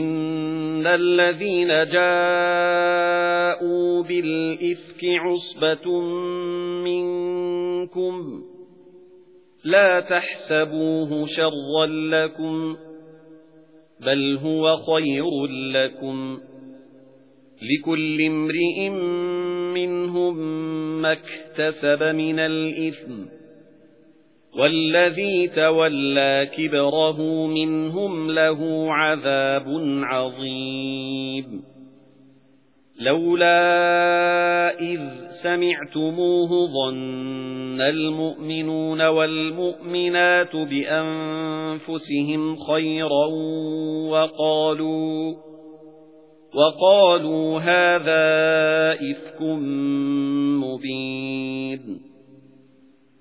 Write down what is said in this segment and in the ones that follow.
إِنَّ الَّذِينَ جَاءُوا بِالْإِفْكِ عُصْبَةٌ مِنْكُمْ لَا تَحْسَبُوهُ شَرًّا لَكُمْ بَلْ هُوَ خَيْرٌ لَكُمْ لِكُلِّ امْرِئٍ مِنْهُمْ مَا اكْتَسَبَ مِنَ الْإِثْمِ وَالَّذِي تَوَلَّى كِبْرَهُ مِنْهُمْ لَهُ عَذَابٌ عَظِيمٌ. لَوْلَا إِذْ سَمِعْتُمُوهُ ظَنَّ الْمُؤْمِنُونَ وَالْمُؤْمِنَاتُ بِأَنفُسِهِمْ خَيْرًا وَقَالُوا وَقَالُوا هَذَا إِفْكٌ مُبِينٌ.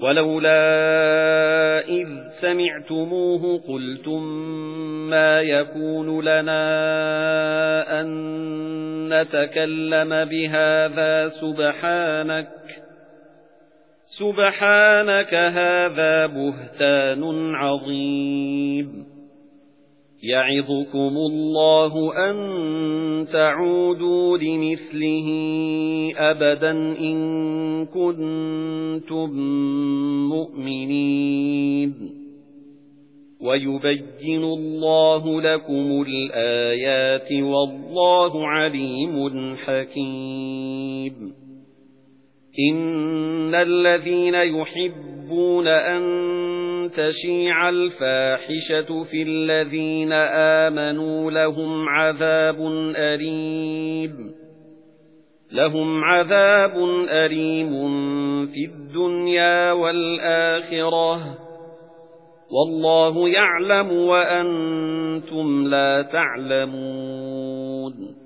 وَلَوْلَا إِذْ سَمِعْتُمُوهُ قُلْتُم مَّا يَكُونُ لَنَا أَن نَّتَكَلَّمَ بِهَذَا سُبْحَانَكَ سُبْحَانَكَ هَذَا بُهْتَانٌ عَظِيمٌ يَعِظُكُمُ اللَّهُ أَن تَعُودُوا لِمِثْلِهِ أَبَدًا إِن كُنتُم مُّؤْمِنِينَ. وَيُبَيِّنُ اللَّهُ لَكُمُ الْآيَاتِ وَاللَّهُ عَلِيمٌ حَكِيمٌ. إِنَّ الَّذِينَ يُحِبُّونَ أَن تَشِيعَ الْفَاحِشَةُ فِي الَّذِينَ آمَنُوا لَهُمْ عَذَابٌ أَلِيمٌ. لَهُمْ عَذَابٌ أَلِيمٌ فِي الدُّنْيَا وَالْآخِرَةِ. وَاللَّهُ يَعْلَمُ وَأَنْتُمْ لَا تَعْلَمُونَ.